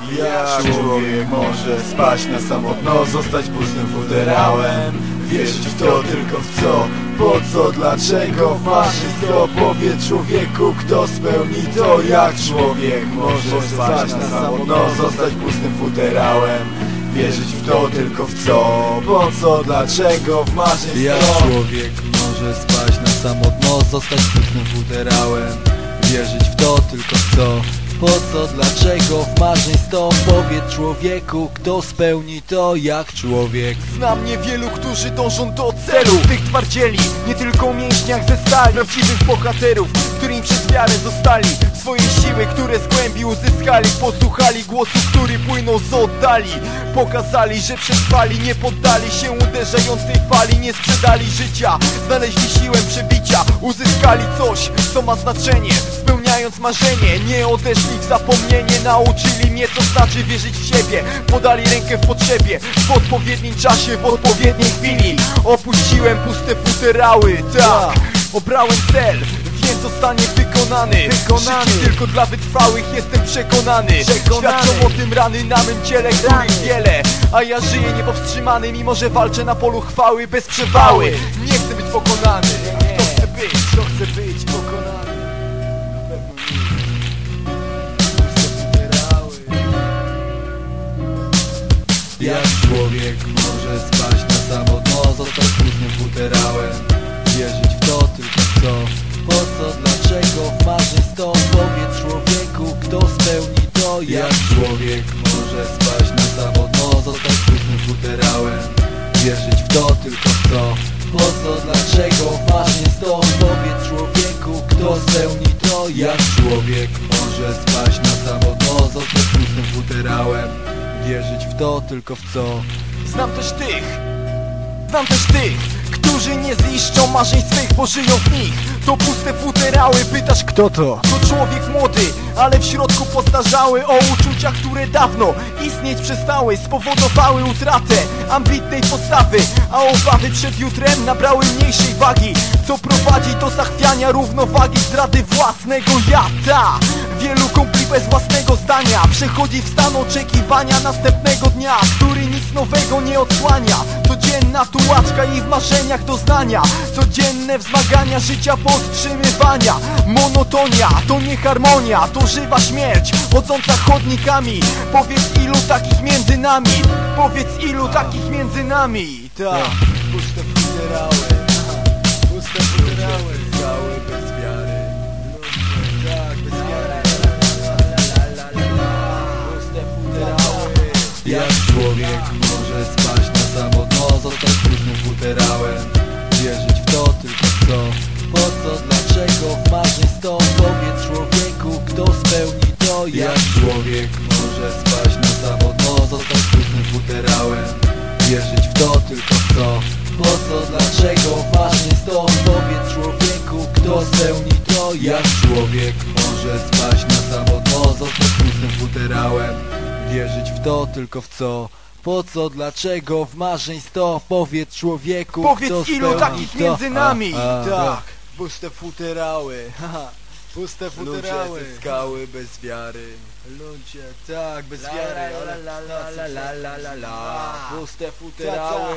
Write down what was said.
Jak człowiek może spać na samotno, zostać pustym futerałem? Wierzyć w to tylko w co, po co, dlaczego to, powiedz człowieku, kto spełni to? Jak człowiek może spać na samotno, zostać pustym futerałem? Wierzyć w to tylko w co, po co, dlaczego Wmarzyć Jak to człowiek może spać na samotno, zostać pustym futerałem? Wierzyć w to tylko w co, po co, dlaczego w marzeń sto Powiedz człowieku, kto spełni to jak człowiek. Znam niewielu, którzy dążą do celu Tych twardzieli, nie tylko mięśniach ze stali Prawdziwych bohaterów, którym przez wiarę zostali Swoje siły, które z głębi uzyskali Posłuchali głosu, który płynął z oddali Pokazali, że przetrwali, nie poddali się uderzającej fali Nie sprzedali życia, znaleźli siłę przebicia Uzyskali coś, co ma znaczenie Spełniając marzenie, nie odeszli w zapomnienie Nauczyli mnie, co znaczy wierzyć w siebie. Podali rękę w potrzebie, w odpowiednim czasie, w odpowiedniej chwili. Opuściłem puste futerały, tak. Obrałem cel, co zostanie wykonany. Wykonany. Życie tylko dla wytrwałych, jestem przekonany. Przekonany. Świadczą o tym rany na mym ciele, których wiele A ja żyję niepowstrzymany, mimo że walczę na polu chwały bez przewały. Nie chcę być pokonany, kto chce być, kto chce być kto spełni to jak człowiek może spać na samotno, zostać pustym futerałem. Wierzyć w to tylko w co, po co, dlaczego? W marzeń sto Powiedz człowieku, kto spełni to jak człowiek może spać na samotno, zostać pustym futerałem. Wierzyć w to tylko w co? Znam też tych, znam też tych Którzy nie ziszczą marzeń swych, bo żyją w nich. To puste futerały, pytasz kto to? To człowiek młody, ale w środku postarzały O uczuciach, które dawno istnieć przestały Spowodowały utratę ambitnej postawy A obawy przed jutrem nabrały mniejszej wagi Co prowadzi do zachwiania równowagi Zdrady własnego jata Wielu kumpli bez własnego zdania Przechodzi w stan oczekiwania następnego dnia Który nic nowego nie odsłania. Codzienna tułaczka i w marzeniach doznania Codzienne wzmagania życia podtrzymywania. Monotonia to nie harmonia To żywa śmierć. Chodząca chodnikami Powiedz ilu takich między nami. Powiedz ilu takich między nami. Tak, puste Puste może spać na samotno, zostać pustym futerałem Wierzyć w to tylko w co, po co, dlaczego w marzeń sto Powiedz człowieku, kto spełni to Jak człowiek może spać na samotno, zostać pustym futerałem Wierzyć w to tylko w co, po co, dlaczego w marzeń sto Powiedz człowieku, kto spełni to Jak człowiek może spać na samotno, zostać pustym futerałem Wierzyć w to tylko w co po co, dlaczego, w marzeń sto Powiedz człowieku, kto Powiedz ilu spełni takich to. między nami A, a, Tak, puste futerały haha. Puste futerały Ludzie ze skały bez wiary Ludzie, tak, bez La, wiary la, ale la, la, la, la, la, la, la. A. Puste futerały.